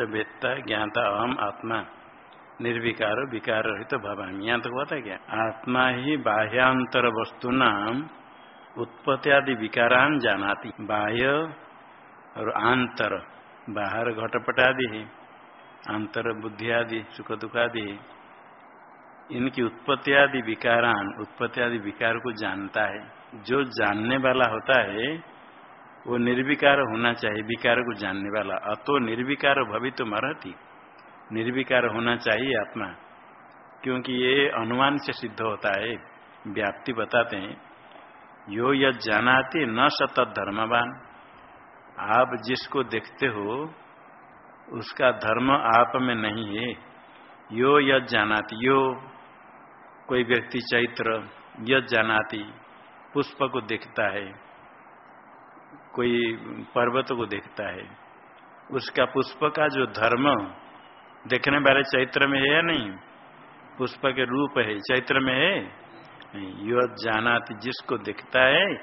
वेत्ता ज्ञाता अहम आत्मा। निर्विकार, विकार रहित तो भवामी यहाँ तक बता क्या? आत्मा ही बाह्यांतर वस्तु नाम उत्पत्ति आदि विकारान जानाती। बाह्य और आंतर। बाहर घटपट आदि है। आंतर बुद्धि आदि, सुख दुख आदि है। इनकी उत्पत्ति आदि विकारान, उत्पत्ति आदि विकार को जानता है। जो जानने वाला होता है वो निर्विकार होना चाहिए, विकार को जानने वाला। अतो निर्विकार भवित तो मरती निर्विकार होना चाहिए आत्मा। क्योंकि ये अनुमान से सिद्ध होता है, व्याप्ति बताते हैं। यो यद जानाते न सतत धर्मवान। आप जिसको देखते हो, उसका धर्म आप में नहीं है। यो यद जानाती, यो कोई व्यक्ति चैत्र, यद जानाती, पुष्प को देखता है। कोई पर्वत को देखता है। उसका पुष्प का जो धर्म देखने वाले चैत्र में है या नहीं? पुष्प के रूप है चैत्र में है? यो जानाति जिसको दिखता है,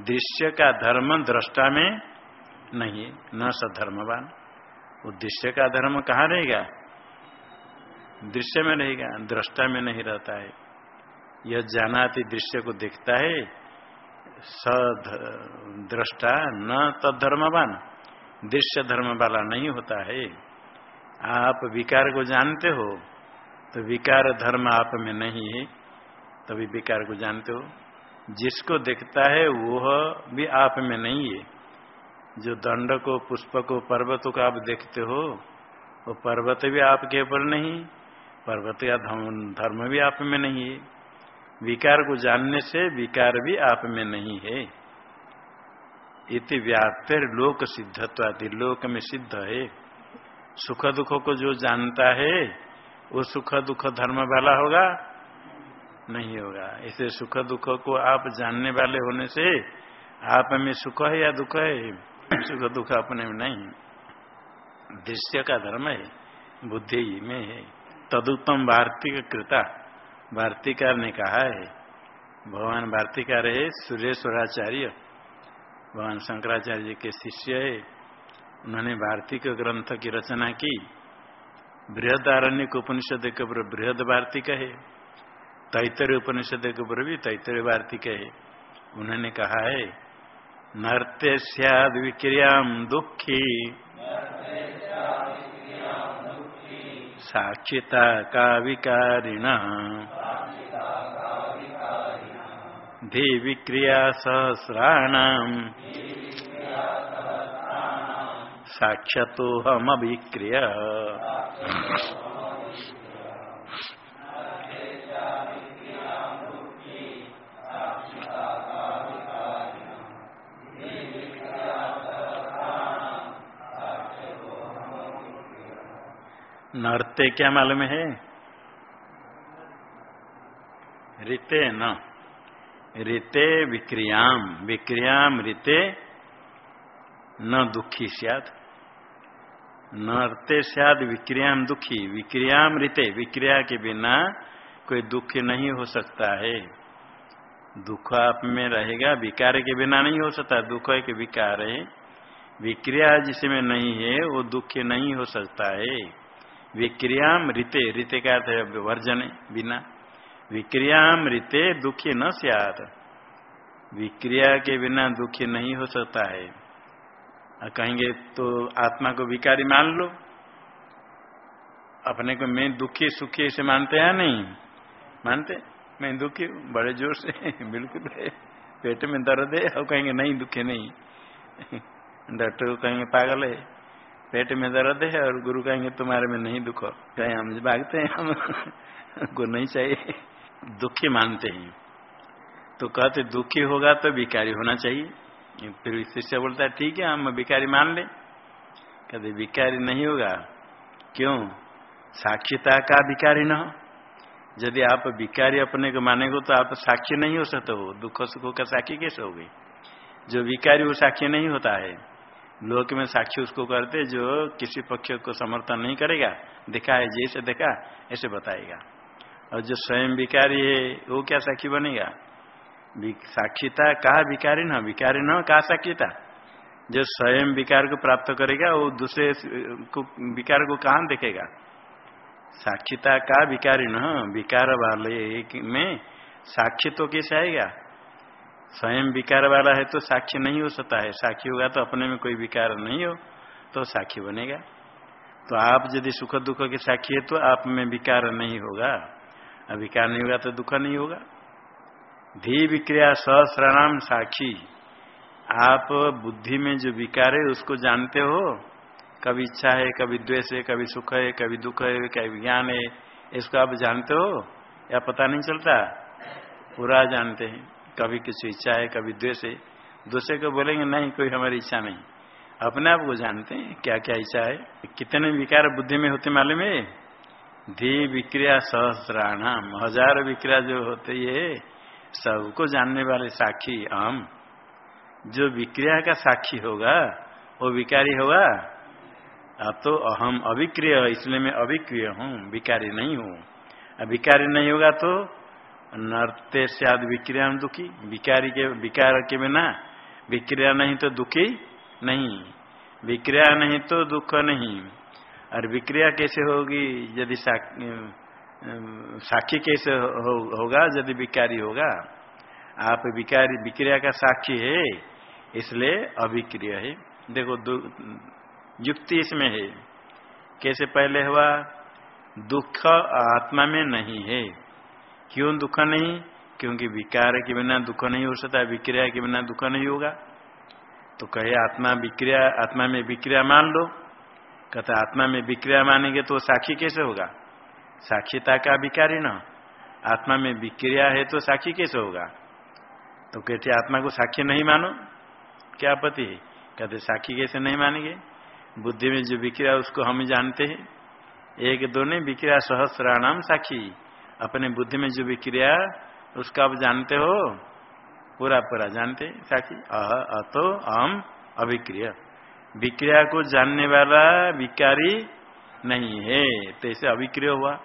दृश्य का धर्म दृष्टा में नहीं है, न सधर्मवान। वो दृश्य का धर्म कहाँ रहेगा? दृश्य में रहेगा, दृष्टा में नहीं रहता है। यह जानाति दृश्य को देखता है सद्रष्टा न तद्धर्मवान। दृश्य धर्म वाला नहीं होता है। आप विकार को जानते हो तो विकार धर्म आप में नहीं है। तभी विकार को जानते हो। जिसको देखता है, वह भी आप में नहीं है। जो दंड को, पुष्प को, पर्वत को आप देखते हो, वो पर्वत भी आपके ऊपर नहीं, पर्वत या धर्म भी आप में नहीं है। विकार को जानने से विकार भी आप में नहीं है। इति व्याप्तर लोक सिद्धत्वादि, लोक में सिद्ध है। सुख दुख को जो जानता है, वो सुख दुख धर्म वाला होगा? नहीं होगा। इसे सुख दुख को आप जानने वाले होने से आप में सुख है या दुख है? सुख दुख अपने में नहीं। दृश्य का धर्म है, बुद्धि में है। तदुत्तम वार्तिक कृता। वार्तिकार ने कहा है, भगवान वार्तिकार है सुरेश्वराचार्य भगवान शंकराचार्य के शिष्य है। उन्होंने वार्तिक ग्रंथ की रचना की। बृहदारण्य उपनिषद के ऊपर बृहद वार्तिक है। तैतरे उपनिषद के ऊपर भी तैतरे वार्तिक है। उन्होंने कहा है नर्त्य सद विक्रियाम दुखी। साक्षिता का विकारिण धी सहस्राण सहस्राणाम साक्षातो नर्ते क्या मालूम है? रीते न। रीते विक्रियाम। विक्रियाम रीते न दुखी सियाद। नरते शायद विक्रियाम दुखी। विक्रियाम रीते। विक्रिया के बिना कोई दुख नहीं हो सकता है। दुख आप में रहेगा, विकार के बिना नहीं हो सकता। दुख एक विकार है। विक्रिया जिसमें नहीं है, वो दुख नहीं हो सकता है। विक्रियाम रीते रीते का अर्थ है वर्जन, बिना। विक्रियाम रीते दुखी न सियात। विक्रिया के बिना दुखी नहीं हो सकता है। कहेंगे तो आत्मा को विकारी मान लो। अपने को मैं दुखी, सुखी से मानते हैं नहीं? मानते? मैं दुखी, बड़े ज़ोर से, बिल्कुल है। पेट में दर्द है और कहेंगे, नहीं, दुखी नहीं। डॉक्टर को कहेंगे, पागल है। पेट में दर्द है और गुरु कहेंगे, तुम्हारे में नहीं दुख कहें, हम भागते हैं, हम को नहीं चाहिए। दुखी मानते हैं। तो कहते, दुखी होगा तो भिकारी होना चाहिए। फिर शिष्य बोलता है, ठीक है, हम भिकारी मान ले। कहते भिकारी नहीं होगा। क्यों? साक्षीता का भिकारी न हो। यदि आप भिकारी अपने को मानेगो तो आप साक्षी नहीं हो सकते हो। दुख सुखों का साक्षी कैसे हो गई जो विकारी वो साक्षी नहीं होता है। लोक में साक्षी उसको करते जो किसी पक्ष को समर्थन नहीं करेगा। देखा है, जैसे देखा, ऐसे बताएगा। और जो स्वयं विकारी है, वो क्या साक्षी बनेगा? साक्षीता कहा विकारी न विकारी न, कहा साक्षीता? जो स्वयं विकार को प्राप्त करेगा, वो दूसरे को विकार को कहाँ देखेगा? साक्षिता का विकारी न, विकार वाले में साक्षी तो कैसे आएगा? स्वयं विकार वाला है तो साक्षी नहीं हो सकता है। साक्षी होगा तो अपने में कोई विकार नहीं हो तो साक्षी बनेगा। तो आप यदि सुख दुख के साक्षी है तो आप में विकार नहीं होगा। विकार नहीं होगा तो दुख नहीं होगा। धी विक्रिया सहस्राणाम साक्षी। आप बुद्धि में जो विकार है, उसको जानते हो। कभी इच्छा है, कभी द्वेष है, कभी सुख है, कभी दुख है, कभी ज्ञान है, इसको आप जानते हो या पता नहीं चलता? पूरा जानते हैं। कभी किसी इच्छा है, कभी द्वेष है। दूसरे को बोलेंगे, नहीं, कोई हमारी इच्छा नहीं। अपने आप को जानते हैं क्या क्या इच्छा है। कितने विकार बुद्धि में होते मालूम है? धी विक्रिया सहस्राणाम। हज़ार विक्रिया जो होते है सबको जानने वाले साक्षी हम। जो विक्रिया का साक्षी होगा, वो विकारी होगा। अब तो अहम अभिक्रिय इसलिए मैं अभिक्रिय हूँ, विकारी नहीं हूँ। विकारी नहीं होगा तो नर्ते से आदि विक्रिया दुखी। विकारी के विकार के बिना विक्रिया नहीं तो दुखी नहीं। विक्रिया नहीं तो दुख नहीं। और विक्रिया कैसे होगी? यदि साक्षी कैसे हो, होगा? यदि विकारी होगा। आप विकारी विक्रिया का साक्षी है इसलिए अभिक्रिय है। देखो युक्ति इसमें है। कैसे पहले हुआ? दुख आत्मा में नहीं है। क्यों दुख नहीं? क्योंकि विकार के बिना दुख नहीं हो सकता, विक्रिया के बिना दुख नहीं होगा। तो कहे, आत्मा विक्रिया, आत्मा में विक्रिया मान लो। कहते, आत्मा में विक्रिया मानेंगे तो साक्षी कैसे होगा? साक्षीता का विकारी न। आत्मा में विक्रिया है तो साक्षी कैसे होगा? तो कहते, आत्मा को साक्षी नहीं मानो। क्या पति है? कहते, साक्षी कैसे नहीं मानेंगे? बुद्धि में जो विक्रिया, उसको हम जानते हैं। एक दो ने विक्रिया सहस्राणाम साक्षी। अपने बुद्धि में जो विक्रिया उसका आप जानते हो? पूरा पूरा जानते? साक्षी? अह, अतो अहम अभिक्रिय। विक्रिया को जानने वाला विकारी नहीं है। तो ऐसे अभिक्रिय हुआ।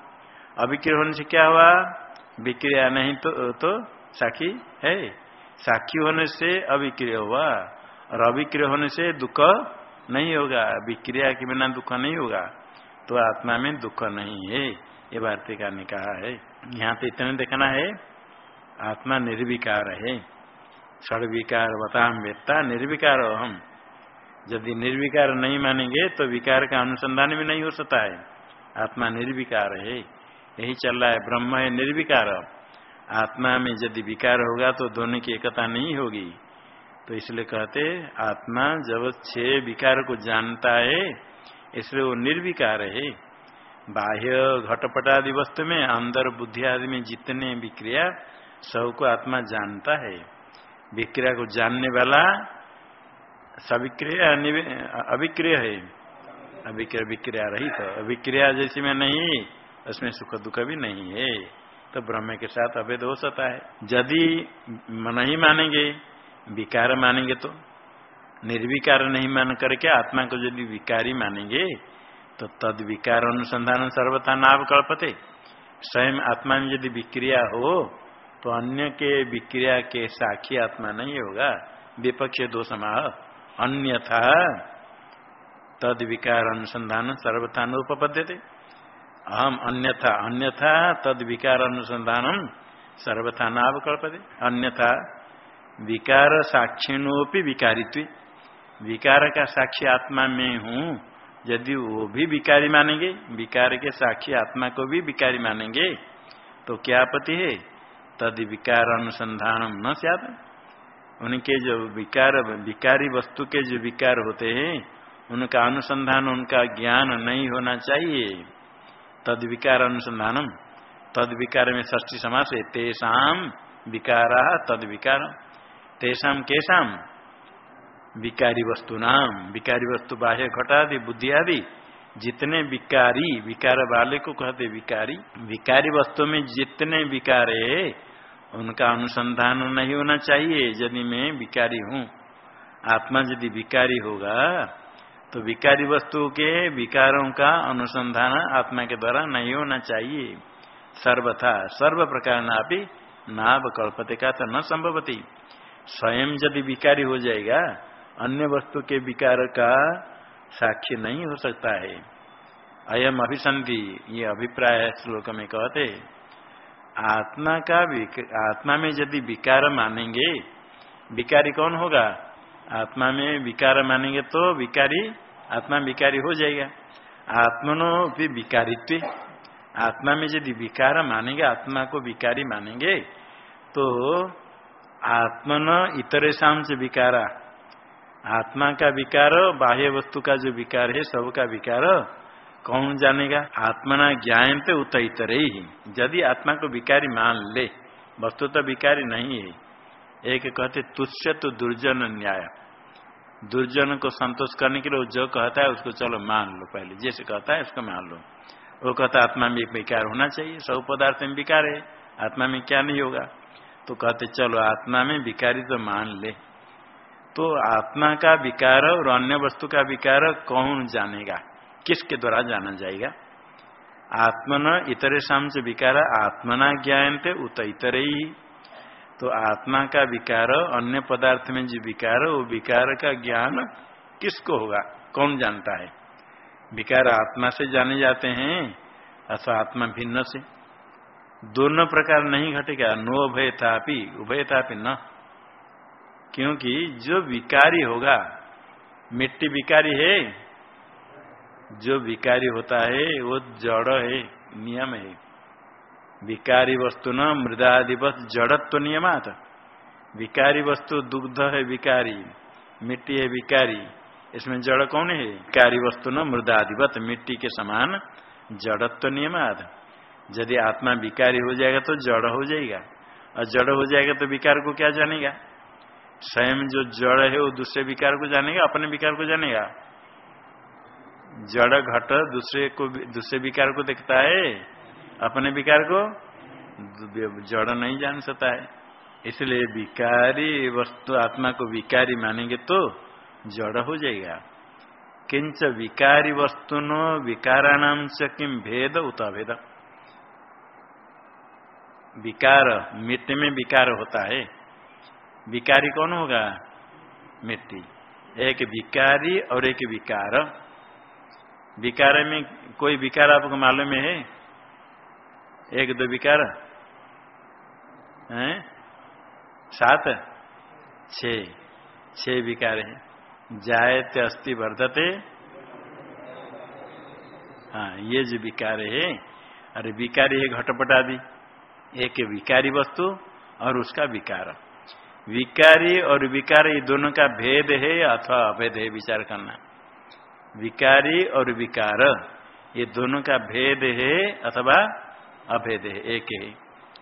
अभिक्रिय होने से क्या हुआ? विक्रिया नहीं तो तो साक्षी है। साक्षी होने से अभिक्रिय हुआ। और अभिक्रिय होने से दुख नहीं होगा। विक्रिया के बिना दुख नहीं होगा। तो आत्मा में दुख नहीं है, ये भारतीय का ने कहा है। यहाँ तो इतने देखना है, आत्मा निर्विकार है। षड विकार बताम वेत्ता, निर्विकार हम यदि निर्विकार नहीं मानेंगे तो विकार का अनुसंधान भी नहीं हो सकता है। आत्मा निर्विकार है, यही चल रहा है, ब्रह्म है निर्विकार। आत्मा में यदि विकार होगा तो दोनों की एकता नहीं होगी। तो इसलिए कहते आत्मा जब छह विकार को जानता है इसलिए वो निर्विकार है। बाह्य घटपट आदि वस्तु में, अंदर बुद्धि आदि में जितने विक्रिया सबको आत्मा जानता है। विक्रिया को जानने वाला सविक्रिया अभिक्रिय है। अभिक्रिया विक्रिया रही तो अभिक्रिया जैसी में नहीं, उसमें सुख दुख भी नहीं है। तो ब्रह्म के साथ अभेद हो सकता है। यदि नहीं मानेंगे, विकार मानेंगे तो निर्विकार नहीं मान करके आत्मा को यदि विकारी मानेंगे तो तद विकार अनुसंधान सर्वथा नाव कल्पते। स्वयं आत्मा में यदि विक्रिया हो तो अन्य के विक्रिया के साक्षी आत्मा नहीं होगा। विपक्ष दो समाह अन्यथा तद विकार अनुसंधान सर्वथा अनुपद्य थे अहम अन्यथा अन्यथा तद विकार अनुसंधान सर्वथा नावकल्पते अन्यथा विकार साक्षिणोपि विकारित्व। विकार का साक्षी आत्मा में हूँ, यदि वो भी विकारी मानेंगे, विकार के साक्षी आत्मा को भी विकारी मानेंगे तो क्या आपत्ति है? तद विकार अनुसंधान न सियाद उनके जो विकार, विकारी वस्तु के जो विकार होते हैं, उनका अनुसंधान, उनका ज्ञान नहीं होना चाहिए। तद विकार अनुसंधानम, तद विकार में ष्टी समास है तेषाम विकारा तद विकार। तेषाम केशाम विकारी वस्तु नाम। विकारी वस्तु बाह्य घटादि, बुद्धि आदि। जितने विकारी, विकार वाले को कहते विकारी। विकारी वस्तु में जितने विकार है उनका अनुसंधान नहीं होना चाहिए, यदि मैं विकारी हूँ। आत्मा यदि विकारी होगा तो विकारी वस्तु के विकारों का अनुसंधान आत्मा के द्वारा नहीं होना चाहिए। सर्वथा सर्व प्रकार नाभ कल्पते का तो न संभवती। स्वयं यदि विकारी हो जाएगा अन्य वस्तु के विकार का साक्षी नहीं हो सकता है। अयम अभिसंधि, ये अभिप्राय श्लोक में कहते आत्मा का आत्मा में यदि विकार मानेंगे, विकारी कौन होगा? आत्मा में विकार मानेंगे तो विकारी, आत्मा विकारी हो जाएगा। आत्मनो भी विकारित्व। आत्मा में यदि विकार मानेंगे, आत्मा को विकारी मानेंगे तो आत्मन इतरे शाम से विकारा। आत्मा का विकार, बाह्य वस्तु का जो विकार है सबका विकार, कौन जानेगा? आत्मना ज्ञानते उत इतर ही यदि आत्मा को विकारी मान ले, वस्तु तो विकारी नहीं है। एक कहते तुच्छ तो दुर्जन न्याय। दुर्जन को संतोष करने के लिए जो कहता है, उसको चलो मान लो पहले। जैसे कहता है, उसको मान लो। वो कहता आत्मा में विकार होना चाहिए, सब पदार्थ में विकार है। आत्मा में क्या नहीं होगा? तो कहते, चलो आत्मा में विकारी तो मान ले। तो आत्मा का विकार और अन्य वस्तु का विकार कौन जानेगा? किसके द्वारा जाना जाएगा? आत्मन इतरे शाम से विकार आत्मना ज्ञान थे उत इतरे। ही तो आत्मा का विकार, अन्य पदार्थ में जो विकार, वो विकार का ज्ञान किसको होगा? कौन जानता है? विकार आत्मा से जाने जाते हैं, अथवा आत्मा भिन्न से। दोनों प्रकार नहीं घटेगा, नो उभय था उभय था न। क्योंकि जो विकारी होगा, मिट्टी विकारी है, जो विकारी होता है, वो जड़ है, नियम है। विकारी वस्तु न, मृदाधिपत जड़त्व नियमात। विकारी वस्तु दुग्ध है, विकारी। मिट्टी है, विकारी। इसमें जड़ कौन है? विकारी वस्तु न, मृदाधिपत। मिट्टी के समान जड़त्व नियमात। यदि आत्मा विकारी हो जाएगा तो जड़ हो जाएगा। और जड़ हो जाएगा तो विकार को क्या जानेगा? स्वयं जो जड़ है वो दूसरे विकार को जानेगा, अपने विकार को जानेगा। जड़ घट दूसरे को दूसरे विकार को देखता है, अपने विकार को जड़ नहीं जान सकता है। इसलिए विकारी वस्तु, आत्मा को विकारी मानेंगे तो जड़ हो जाएगा। किंच विकारी वस्तु वस्तुनो विकाराणाम से किम भेद उत भेद। विकार मिट्टी में विकार होता है। विकारी कौन होगा? मिट्टी। एक विकारी और एक विकार। विकार में कोई विकार आपको मालूम है? एक, दो विकार। हैं? सात? छ छ विकार है। जायते अस्थि वर्धते। हाँ ये जो विकार है, अरे विकारी है घटपट आदि एक विकारी वस्तु और उसका विकार। विकारी और विकार दोनों का भेद है अथवा अभेद है, विचार करना। विकारी और विकार, ये दोनों का भेद है अथवा अभेद है, एक है।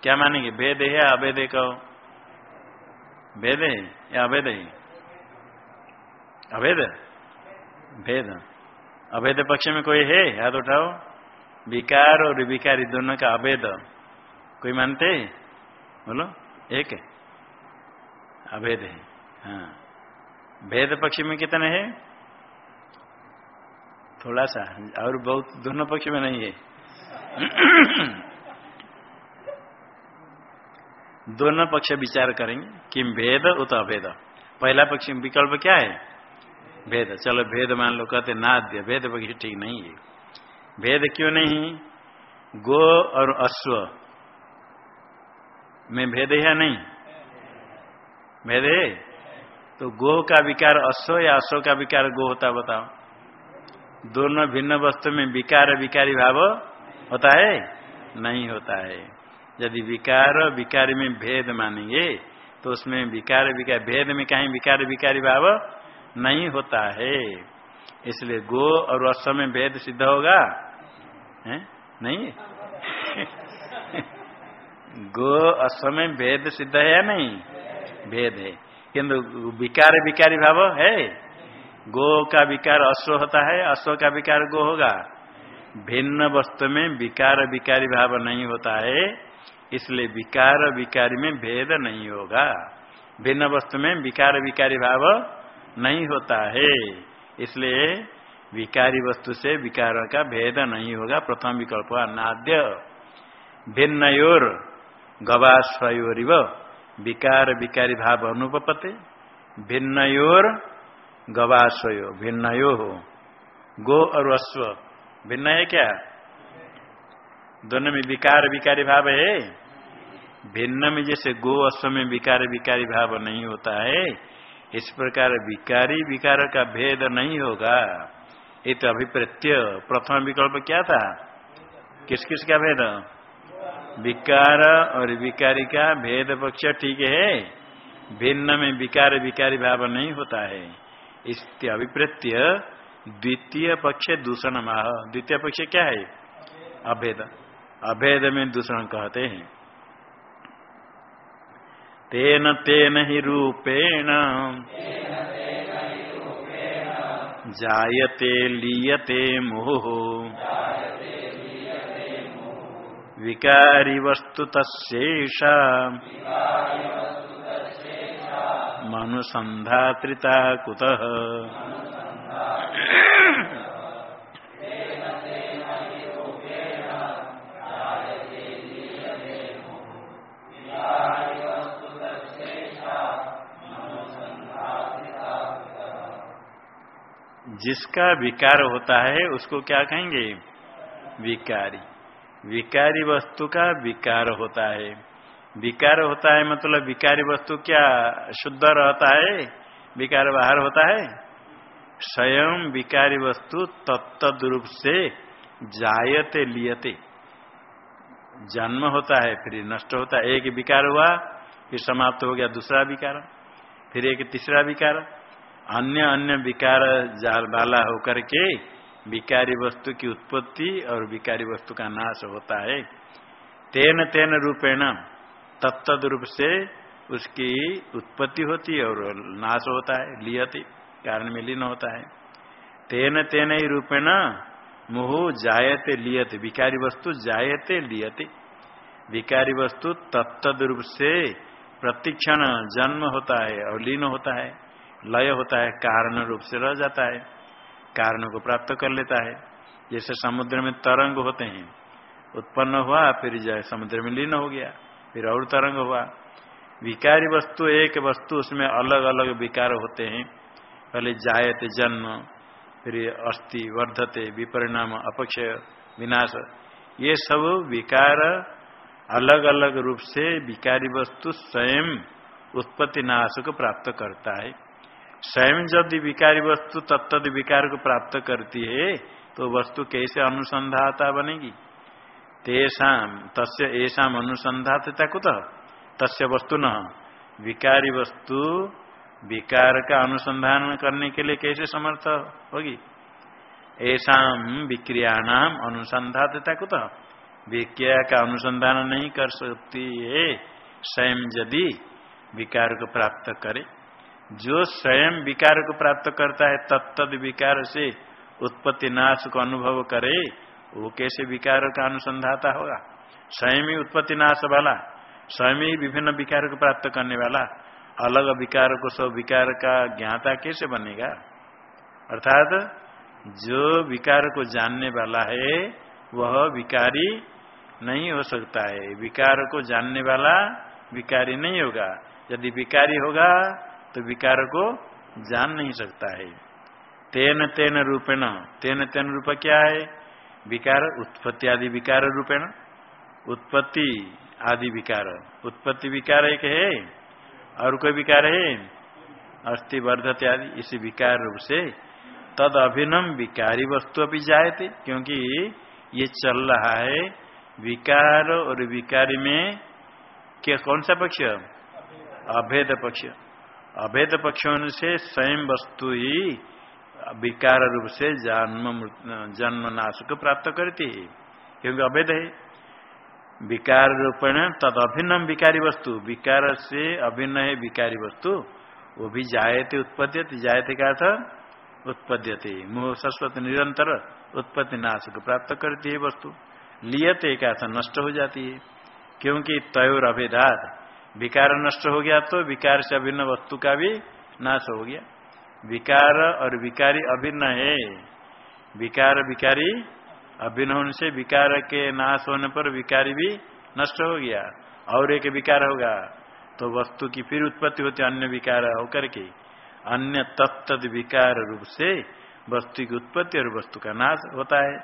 क्या मानेंगे? भेद है अभेद है कहो? भेद है या अभेद है? अभेद? भेद। अभेद पक्ष में कोई है? याद उठाओ। विकार और विकारी दोनों का अभेद। कोई मानते? बोलो। एक है। अभेद है। हाँ। भेद पक्ष में कितने हैं? थोड़ा सा। और बहुत दोनों पक्ष में नहीं है। दोनों पक्ष विचार करेंगे कि भेद उत अभेद। पहला पक्ष विकल्प क्या है? भेद। चलो भेद मान लो, कहते नाद्य। भेद पक्ष ठीक नहीं है। भेद क्यों नहीं गो और अश्व में भेद है नहीं? है तो गो का विकार अश्व या अश्व का विकार गो होता बताओ। दोनों भिन्न वस्तु में विकार, विकारी भाव होता है? नहीं होता है। यदि विकार, विकारी में भेद मानेंगे तो उसमें विकार विकार, भेद में कहीं विकार, विकारी भाव नहीं होता है। इसलिए गो और अश्व में भेद सिद्ध होगा? है? नहीं? गो अश्व में भेद सिद्ध है या नहीं? भेद है। किंतु विकार विकारी भाव है। गो का विकार अश्व होता है, अश्व का विकार गो होगा। भिन्न वस्तु में विकार विकारी भाव नहीं होता है, इसलिए विकार विकारी में भेद नहीं होगा। भिन्न वस्तु में विकार विकारी भाव नहीं होता है, इसलिए विकारी वस्तु से विकार का भेद नहीं होगा। प्रथम विकल्प नाद्य। भिन्नयोर गवाश्वयोरिव विकार विकारी भाव अनुपते भिन्नयोर गवाश्वयो भिन्नयो हो, गो और अश्व, भिन्न है क्या? दोनों में विकार विकारी भाव है? भिन्न में जैसे गो अश्व में विकार विकारी भाव नहीं होता है, इस प्रकार विकारी विकार का भेद नहीं होगा। ये तो अभिप्रत्य प्रथम विकल्प क्या था? किस किस का भेद? विकार और विकारी का भेद पक्ष ठीक है। भिन्न में विकार, विकारी भाव नहीं होता है। इस अभिप्रत्य, द्वितीय पक्ष दूषण माह द्वितीय पक्ष क्या है? अभेद। अभेद में दूषण कहते हैं। तेन तेन ही रूपेण। जायते, लीयते मोह। विकारी वस्तु तस्ेषा मनुसंधात्रिता कुतः। जिसका विकार होता है उसको क्या कहेंगे? विकारी। विकारी वस्तु का विकार होता है। विकार होता है मतलब विकारी वस्तु क्या शुद्ध रहता है? विकार बाहर होता है? स्वयं विकारी वस्तु तत्द रूप से जायते लियते। जन्म होता है, फिर नष्ट होता है। एक विकार हुआ, फिर समाप्त हो गया दूसरा विकार, फिर एक तीसरा विकार। अन्य अन्य विकार वाला होकर के विकारी वस्तु की उत्पत्ति और विकारी वस्तु का नाश होता है। तेन तेन रूपेण तत्द रूप से उसकी उत्पत्ति होती है और नाश होता है, लियति, कारण में लीन होता है। तेन तेन ही रूपेण मुह जायते लियते, विकारी वस्तु जायते लियते। विकारी वस्तु तत्द रूप से प्रतिक्षण जन्म होता है और लीन होता है, लय होता है, कारण रूप से रह जाता है। कारण को प्राप्त कर लेता है। जैसे समुद्र में तरंग होते हैं, उत्पन्न हुआ, फिर जाए समुद्र में लीन हो गया, फिर और तरंग हुआ। विकारी वस्तु, एक वस्तु, उसमें अलग अलग विकार होते हैं। पहले जायते जन्म, फिर अस्थि, वर्धते, विपरिणाम, अपक्षय, विनाश, ये सब विकार अलग अलग रूप से विकारी वस्तु स्वयं उत्पत्ति नाश को प्राप्त करता है। स्वयं यदि विकारी वस्तु तत्द विकार को प्राप्त करती है तो वस्तु कैसे अनुसंधाता बनेगी? तेषाम तस्य ऐसा अनुसंधाता कुत? तस्य वस्तु न। विकारी वस्तु विकार का अनुसंधान करने के लिए कैसे समर्थ होगी? ऐसा विक्रियाणाम अनुसंधाता कुत? विक्रिया का अनुसंधान नहीं कर सकती है। स्वयं यदि विकार को प्राप्त करे जो स्वयं विकार को प्राप्त करता है तत्द विकार से उत्पत्ति नाश को अनुभव करे, वो कैसे विकार का अनुसंधाता होगा? स्वयं ही उत्पत्ति नाश वाला, स्वयं ही विभिन्न विकार को प्राप्त करने वाला, अलग विकार को सब विकार का ज्ञाता कैसे बनेगा? अर्थात, जो विकार को जानने वाला है, वह विकारी नहीं हो सकता है। विकार को जानने वाला विकारी नहीं होगा। यदि विकारी होगा तो विकार को जान नहीं सकता है। तेन तेन रूपेण, तेन तेन रूप क्या है? विकार, उत्पत्ति आदि विकार रूपेण। उत्पत्ति आदि विकार। उत्पत्ति विकार एक है, और कोई विकार है? अस्थि, वर्धते आदि, इस विकार रूप से। तद अभिनम विकारी वस्तु अभी जाए थे क्योंकि ये चल रहा है विकार, और विकारी में क्या कौन सा पक्ष? अभेद पक्ष। अभेद पक्षों से स्वयं वस्तु ही विकार रूप से जन्म जन्म नाश को प्राप्त करती है। क्योंकि अभेद है। विकार रूपेण तद अभिन्न विकारी वस्तु। विकार से अभिन्न है विकारी वस्तु। वो भी जायते उत्पद्यते। जायते का था उत्पद्यते। मुह सरस्वत निरंतर उत्पत्ति नाश को प्राप्त करती है वस्तु। लियते का था नष्ट हो जाती है। क्योंकि तयोर अभेदात विकार नष्ट हो गया तो विकार से अभिन्न वस्तु का भी नाश हो गया। विकार और विकारी अभिन्न है। विकार विकारी अभिन्न होने से विकार के नाश होने पर विकारी भी नष्ट हो गया और एक विकार होगा। तो वस्तु की फिर उत्पत्ति होती अन्य विकार होकर के। अन्य तत्त विकार रूप से वस्तु की उत्पत्ति और वस्तु का नाश होता है।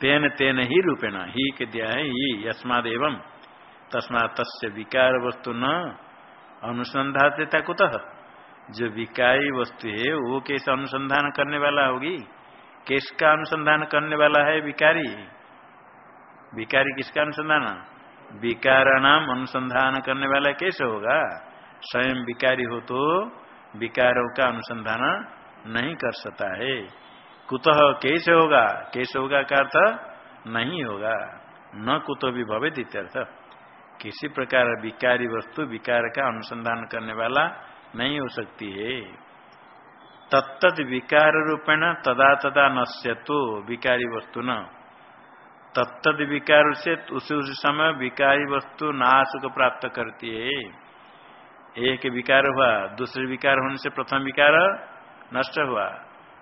तेन तेन ही रूपेण, ही के दिया है, ही यस्माद एवं तस्मा तस्य विकार वस्तु न अनुसंधाता कुतः जो विकारी वस्तु है, वो कैसे अनुसंधान करने वाला होगी? किसका अनुसंधान करने वाला है? विकारी। विकारी किसका अनुसंधान? विकार नाम अनुसंधान करने वाला कैसे होगा? स्वयं विकारी हो तो विकारों का अनुसंधान नहीं कर सकता है। कुतः कैसे होगा? कैसे होगा का अर्थ नहीं होगा। न कुतो भी भवे इत्यर्थ। किसी प्रकार विकारी वस्तु, विकार का अनुसंधान करने वाला नहीं हो सकती है। तत्त विकार रूपेण तदा तदा नश्य तो विकारी वस्तु न। तत्त विकार से उसी उसी समय विकारी वस्तु नाश को प्राप्त करती है। एक विकार हुआ, दूसरे विकार होने से प्रथम विकार नष्ट हुआ।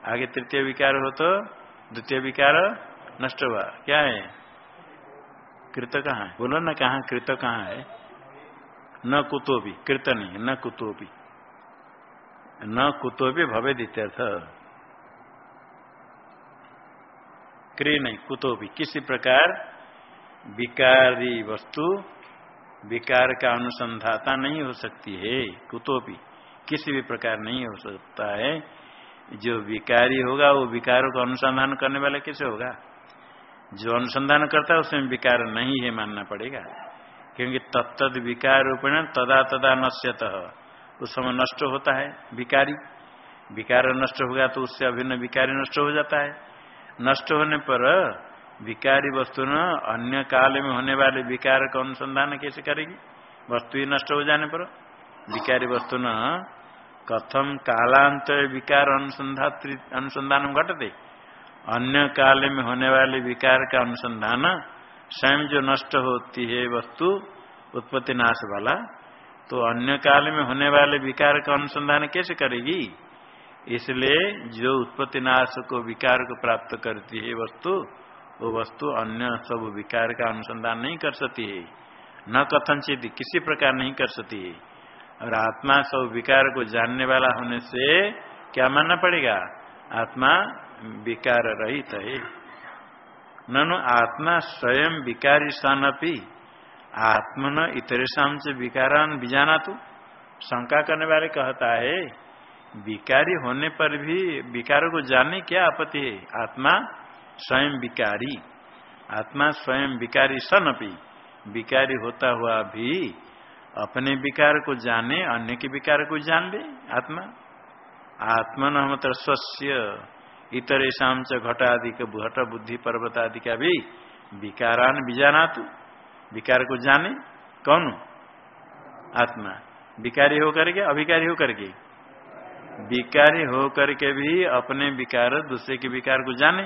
आगे तृतीय विकार हो तो द्वितीय विकार नष्ट हुआ। क्या है? कृत कहाँ है? बोलो न कहा कृत कहाँ है? न कुतो भी कृत नहीं, न कुतो भी न कुतो भी भवे दित्यर्थ नहीं कुतो भी किसी प्रकार विकारी वस्तु, विकार का अनुसंधाता नहीं हो सकती है कुतो भी किसी भी प्रकार नहीं हो सकता है। जो विकारी होगा, वो विकारों का अनुसंधान करने वाला कैसे होगा? जो अनुसंधान करता है, उसमें विकार नहीं है मानना पड़ेगा। क्योंकि तत्त विकार रूपेण तदा तदा नश्यत। उस समय नष्ट होता है विकारी। विकार नष्ट होगा तो उससे अभिन्न विकारी नष्ट हो जाता है। नष्ट होने पर विकारी वस्तु न अन्य काल में होने वाले विकार का अनुसंधान कैसे करेगी? वस्तु ही नष्ट हो जाने पर विकारी वस्तु न कथम कालांत विकार अनुसंधान अनुसंधान घटते। अन्य काल में होने वाले विकार का अनुसंधान स्वयं जो नष्ट होती है वस्तु, उत्पत्ति नाश वाला तो अन्य काल में होने वाले विकार का अनुसंधान कैसे करेगी? इसलिए जो उत्पत्ति नाश को विकार को प्राप्त करती है वस्तु, वो वस्तु अन्य सब विकार का अनुसंधान नहीं कर सकती है। न कथनचित किसी प्रकार नहीं कर सकती है। और आत्मा सब विकार को जानने वाला होने से क्या मानना पड़ेगा? आत्मा विकार रहित है। ननु आत्मा स्वयं विकारी सन अपनी आत्मन इतरेशम से विकारान बीजाना तो शंका करने वाले कहता है, विकारी होने पर भी विकारों को जानने क्या आपत्ति है? आत्मा स्वयं विकारी, आत्मा स्वयं विकारी सन अपनी विकारी होता हुआ भी अपने विकार को जाने, अन्य के विकार को जान ले। आत्मा, आत्मन हम स्वस्य इतर शाम च घट आदि के घट बुद्धि पर्वत आदि का भी विकारान बीजाना तू विकार को जाने कौन? आत्मा। विकारी होकर के अभिकारी होकर के। विकारी हो करके भी अपने विकार दूसरे के विकार को जाने।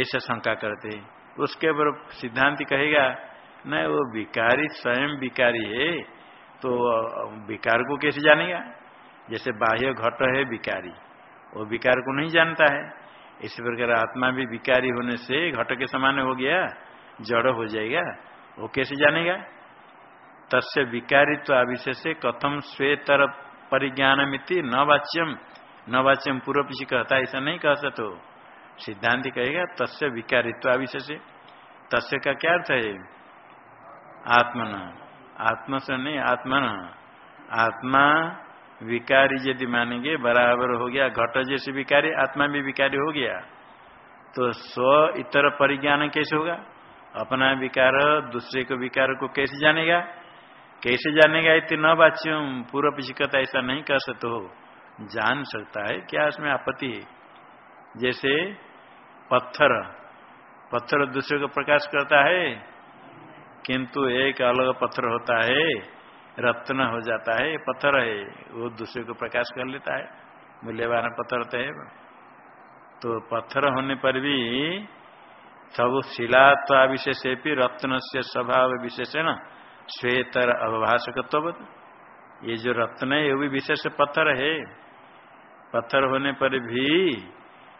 ऐसा शंका करते उसके ऊपर सिद्धांत कहेगा न वो विकारी स्वयं विकारी है तो विकार को कैसे जानेगा? जैसे बाह्य घट है विकारी। वो विकार को नहीं जानता है। इसी प्रकार आत्मा भी विकारी होने से घट के समान हो गया, जड़ हो जाएगा। वो कैसे जानेगा? तस्य विकारित्व अविशेष कथम स्वेतर परिज्ञान मिति न वाच्यम न वाच्यम पूर्व पीछे कहता ऐसा नहीं कह सकते हो। सिद्धांत कहेगा, तस्य विकारित्व विशेष तस्य का क्या अर्थ है? आत्मन। आत्म से नहीं, आत्मन। आत्मा विकारी यदि मानेंगे, बराबर हो गया, घट जैसे विकारी, आत्मा भी विकारी हो गया तो स्व इतर परिज्ञान कैसे होगा? अपना विकार दूसरे को विकार को कैसे जानेगा? कैसे जानेगा इतनी न बाच्यम पूर्व पिछकता ऐसा नहीं कर सकते हो। जान सकता है क्या उसमें आपत्ति है? जैसे पत्थर पत्थर दूसरे को प्रकाश करता है, किंतु एक अलग पत्थर होता है। रत्न हो जाता है पत्थर है, वो दूसरे को प्रकाश कर लेता है, मूल्यवान पत्थर तो है। तो पत्थर होने पर भी सब शिलात्वा विशेष रत्न से स्वभाव विशेषण श्वेतर अवभाषकत्व ये जो रत्न है वो भी विशेष पत्थर है। पत्थर होने पर भी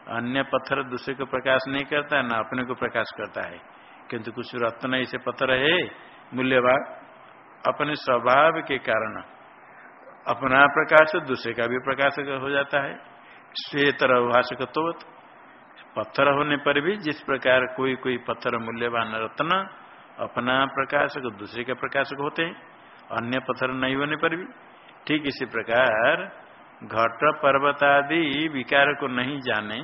अन्य पत्थर दूसरे को प्रकाश नहीं करता है ना अपने को प्रकाश करता है। किंतु कुछ रत्न ऐसे पत्थर है, मूल्यवान। अपने स्वभाव के कारण, अपना प्रकाश दूसरे का भी प्रकाश हो जाता है। श्वेतर भाषक तो पत्थर होने पर भी जिस प्रकार कोई कोई पत्थर मूल्यवान रत्न अपना प्रकाशक दूसरे का प्रकाशक होते हैं, अन्य पत्थर नहीं होने पर भी, ठीक इसी प्रकार घट पर्वत आदि विकार को नहीं जाने,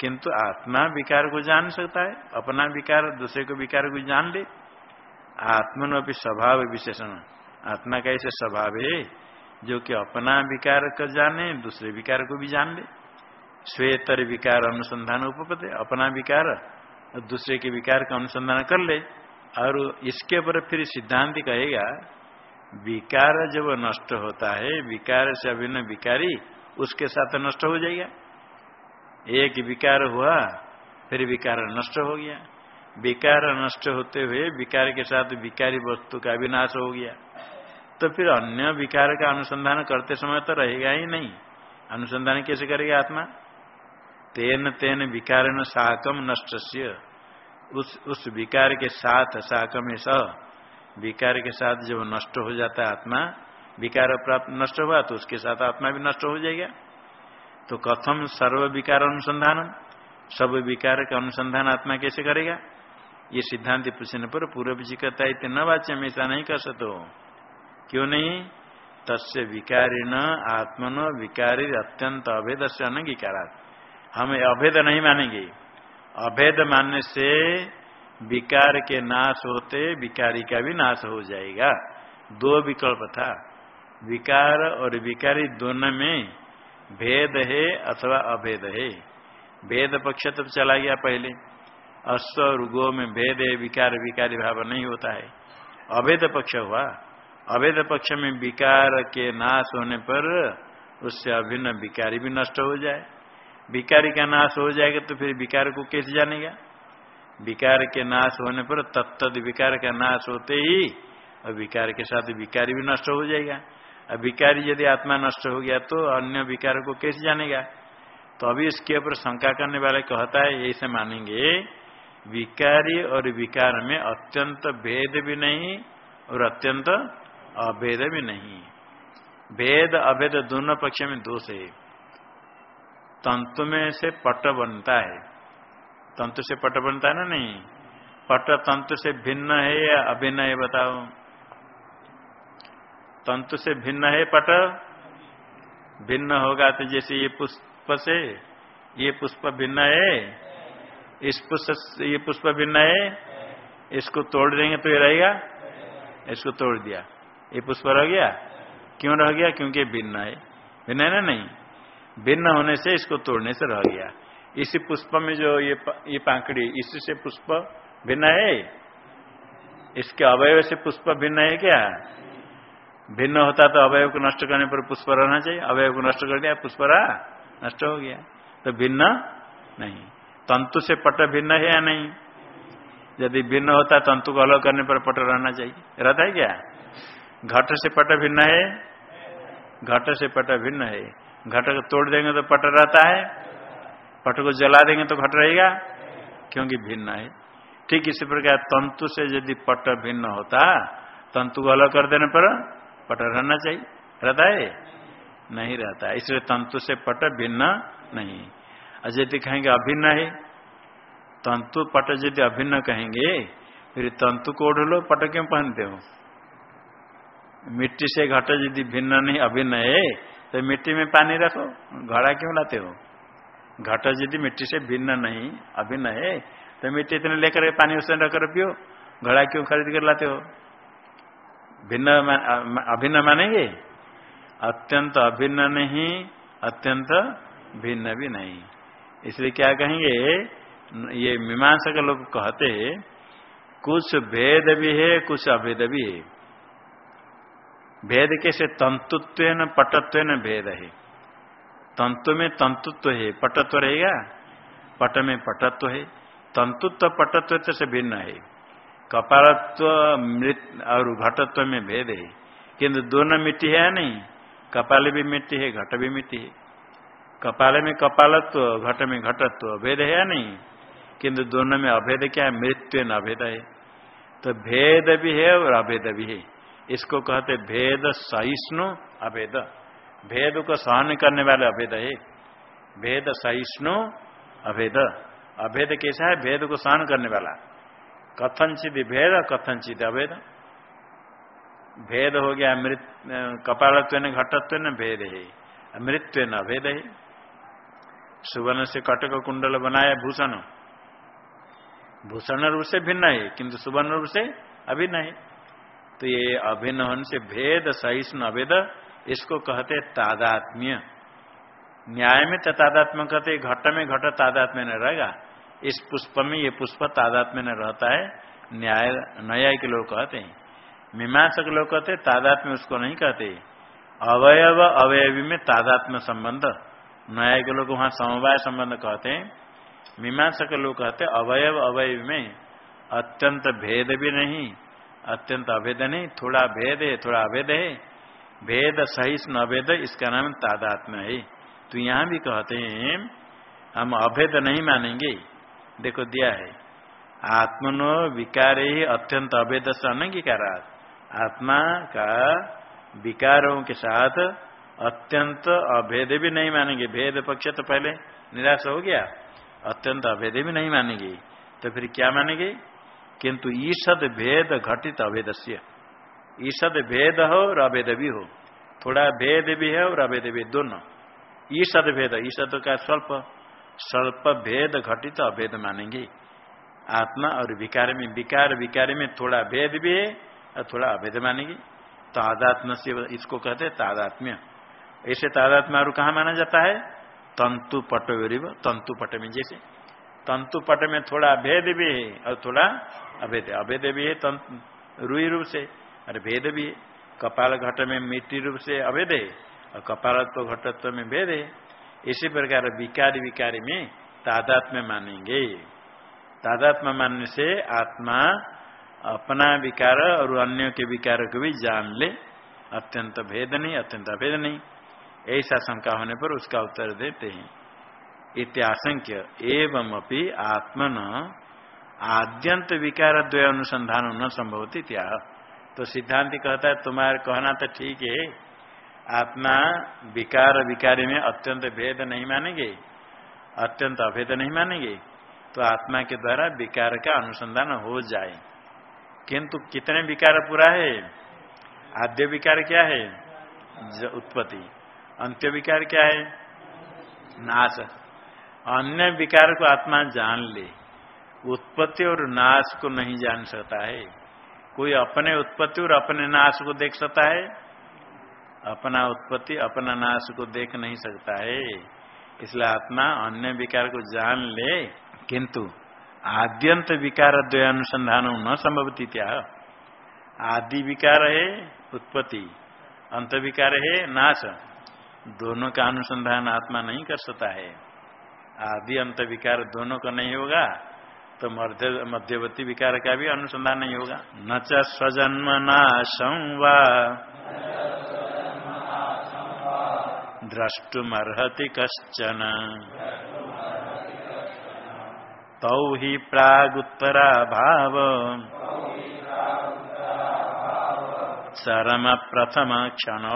किंतु आत्मा विकार को जान सकता है, अपना विकार दूसरे को विकार को जान ले आत्मन भी स्वभाव विशेषण। आत्मा का ऐसे स्वभाव है, जो कि अपना विकार कर जाने, दूसरे विकार को भी जान ले श्वेतर विकार अनुसंधान उपपदे अपना विकार, और दूसरे के विकार का अनुसंधान कर ले। और इसके ऊपर फिर सिद्धांत कहेगा, विकार जब नष्ट होता है, विकार से अभिन्न विकारी, उसके साथ नष्ट हो जाएगा। एक विकार हुआ, फिर विकार नष्ट हो गया। विकार नष्ट होते हुए विकार के साथ विकारी वस्तु का विनाश हो गया। तो फिर अन्य विकार का अनुसंधान करते समय तो रहेगा ही नहीं। अनुसंधान कैसे करेगा आत्मा? तेन तेन विकार साकम नष्ट उस उस विकार के साथ साकम सह विकार के साथ जब नष्ट हो जाता है आत्मा, विकार प्राप्त नष्ट हुआ तो उसके साथ आत्मा भी नष्ट हो जाएगा। तो कथम सर्व विकार अनुसंधान सब विकार का अनुसंधान आत्मा कैसे करेगा? ये सिद्धांत पूछने पर पूर्व जी कहता है, इतना वाच्य में ऐसा नहीं कर सकते क्यों नहीं? तस्य न आत्मन विकारी अत्यंत अभेद से अनंगीकारा हम अभेद नहीं मानेंगे। अभेद मानने से विकार के नाश होते, विकारी का भी नाश हो जाएगा। दो विकल्प था। विकार और विकारी दोनों में भेद है अथवा अभेद है। भेद पक्ष तब चला गया पहले। अश्व और गो में भेद है विकार विकारी भाव नहीं होता है। अभेद पक्ष हुआ। अभेद पक्ष में विकार के नाश होने पर उससे अभिन्न विकारी भी नष्ट हो जाए। विकारी का नाश हो जाएगा तो फिर विकार को कैसे जानेगा? विकार के नाश होने पर तत्त विकार का नाश होते ही और विकार के साथ विकारी भी नष्ट हो जाएगा। अब विकारी यदि आत्मा नष्ट हो गया तो अन्य विकार को कैसे जानेगा? तो अभी इसके ऊपर शंका करने वाले कहता है, ऐसे मानेंगे विकारी और विकार में अत्यंत भेद भी नहीं और अत्यंत अभेद भी नहीं। भेद, अभेद दोनों पक्ष में दोष है। तंतु में से पट बनता है। तंतु से पट बनता है ना नहीं? पट तंतु से भिन्न है या अभिन्न है बताओ। तंतु से भिन्न है पट? भिन्न होगा तो जैसे ये पुष्प से, ये पुष्प भिन्न है। इस पुष्प ये पुष्प भिन्न है, इसको तोड़ देंगे तो ये रहेगा? इसको तोड़ दिया। ये पुष्प रह गया? क्यों रह गया? क्योंकि भिन्न है। भिन्न है ना नहीं? भिन्न होने से इसको तोड़ने से रह गया। इसी पुष्प में जो ये ये पाकड़ी इसी से पुष्प भिन्न है? इसके अवयव से पुष्प भिन्न है क्या? भिन्न होता तो अवयव को नष्ट करने पर पुष्प रहना चाहिए। अवयव को नष्ट कर दिया, पुष्प रहा? नष्ट हो गया। तो भिन्न नहीं। तंतु से पट भिन्न है या नहीं? यदि भिन्न होता तंतु को अलग करने पर पट रहना चाहिए। रहता है क्या? घट से पट भिन्न है? घट से पट भिन्न है। घट को तोड़ देंगे तो पट रहता है। पट को जला देंगे तो घट रहेगा। क्योंकि भिन्न है। ठीक इसी प्रकार तंतु से यदि पट भिन्न होता, तंतु को अलग कर देने पर पट रहना चाहिए। रहता है? नहीं रहता। इसलिए तंतु से पट भिन्न नहीं। और यदि कहेंगे अभिन्न है, तंतु पट यदि अभिन्न कहेंगे, फिर तंतु को ओढ़ लो, पट क्यों पहनते हो? मिट्टी से घट यदि भिन्न नहीं, अभिन्न है तो मिट्टी में पानी रखो, घड़ा क्यों लाते हो? घट यदि मिट्टी से भिन्न नहीं, अभिन्न है तो मिट्टी इतने लेकर पानी उसमें रखकर पियो, घड़ा क्यों खरीद कर लाते हो? भिन्न अभिन्न मानेंगे? अत्यंत अभिन्न नहीं, अत्यंत भिन्न भी नहीं। इसलिए क्या कहेंगे, ये मीमांसा के लोग कहते हैं, कुछ भेद भी है, कुछ अभेद भी है। भेद कैसे? तंतुत्व न पटत्व न भेद है। तंतु में तंतुत्व है, पटत्व रहेगा? पट में पटत्व है। तंतुत्व, पटत्व से भिन्न है। कपालत्व, मृत और घटत्व में भेद है। किंतु दोनों मिट्टी है या नहीं? कपाल भी मिट्टी है, घट भी मिट्टी है। कपाल में कपालत्व, घट में घटत्व, भेद है या नहीं? किंतु दोनों में अभेद क्या है? मृत्यु न अभेद है। तो भेद भी है और अभेद भी है। इसको कहते भेद सहिष्णु, अभेद। भेद को सहन करने वाले अभेद है। भेद सहिष्णु, अभेद। अभेद कैसा है? भेद को सहन करने वाला। कथनचित भेद, कथनचित अभेद। भेद हो गया मृत, कपालत्व घटत्व भेद है। न, अभेद है। सुवर्ण से कटक कुंडल बनाया भूषण। भूषण रूप से भिन्न है, किंतु सुवर्ण रूप से अभिन्न है। तो ये अभिन्न होने से भेद, सहिष्णु अभेद, इसको कहते तादात्म्य। न्याय में तो तादात्म्य कहते घट में घट तादात्म्य न रहेगा। इस पुष्प में ये पुष्प तादात्म्य न रहता है। न्याय न्याय के लोग कहते हैं। मीमांसक लोग कहते तादात्म्य उसको नहीं कहते। अवयव, अवयवी में तादात्म्य संबंध। न्याय के लोग वहाँ समवाय संबंध कहते हैं। मीमांसा के लोग कहते अवयव अवयव में अत्यंत भेद भी नहीं, अत्यंत अभेद नहीं, थोड़ा भेद है, थोड़ा अभेद है। भेद सहिष्णु अभेद, इसका नाम तादात्म्य है। तो यहाँ भी कहते हैं, हम अभेद नहीं मानेंगे। देखो दिया है, आत्मनो विकार ही अत्यंत अभेद से अनंगीकारात आत्मा का विकारों के साथ अत्यंत अभेद भी नहीं मानेंगे। भेद पक्ष तो पहले निराश हो गया। अत्यंत अभेद भी नहीं मानेंगे। तो फिर क्या मानेंगे? किंतु ईषद भेद घटित अभेद से ईषद भेद हो और अभेद भी हो। थोड़ा भेद भी है और अभेद भी दोनों। ईषद भेद, ईषद का स्वल्प। स्वल्प भेद घटित अभेद मानेंगे। आत्मा और विकार में, विकार विकार में थोड़ा भेद भी है और थोड़ा अभेद मानेगी। तादात्म्य से इसको कहते तादात्म्य। ऐसे तादात्म्य और कहा माना जाता है? तंतु पट तंतु पट में जैसे। तंतु पट में थोड़ा भेद भी है, और थोड़ा अभेद अभेद भी है रुई रूप से, और भेद भी है। कपाल घट में मिट्टी रूप से अभेद है, और कपालत्व घटत्व में भेद है। इसी प्रकार विकारी विकारी में तादात्म्य मानेंगे। तादात्म्य मानने से आत्मा अपना विकार और अन्य के विकार को भी जान ले। अत्यंत भेद नहीं, अत्यंत अभेद नहीं। ऐसा शंका होने पर उसका उत्तर देते हैं। इत्याशंक्य एवं अपनी आत्मन आद्यंत विकार द्वय अनुसंधान न संभवती त्या तो सिद्धांत कहता है, तुम्हारे कहना तो ठीक है। आत्मा विकार विकारी में अत्यंत भेद नहीं मानेंगे। अत्यंत अभेद नहीं मानेंगे। तो आत्मा के द्वारा विकार का अनुसंधान हो जाए। किंतु कितने विकार पूरा है? आद्य विकार क्या है? उत्पत्ति अंत्य विकार क्या है? नाश। अन्य विकार को आत्मा जान ले। उत्पत्ति और नाश को नहीं जान सकता है। कोई अपने उत्पत्ति और अपने नाश को देख सकता है? अपना उत्पत्ति, अपना नाश को देख नहीं सकता है। इसलिए आत्मा अन्य विकार को जान ले। किंतु आद्यंत विकार द्वय अनुसंधान न संभवती क्या आदि विकार है उत्पत्ति, अंत विकार है नाश। दोनों का अनुसंधान आत्मा नहीं कर सकता है। आदि अंत विकार दोनों का नहीं होगा तो मध्य, मध्यवर्ती विकार का भी अनुसंधान नहीं होगा। न च स्वजन्म नाशं वा द्रष्टुमर्हति कश्चन। तौ ही प्रागुत्तरा भाव चरम प्रथम क्षण।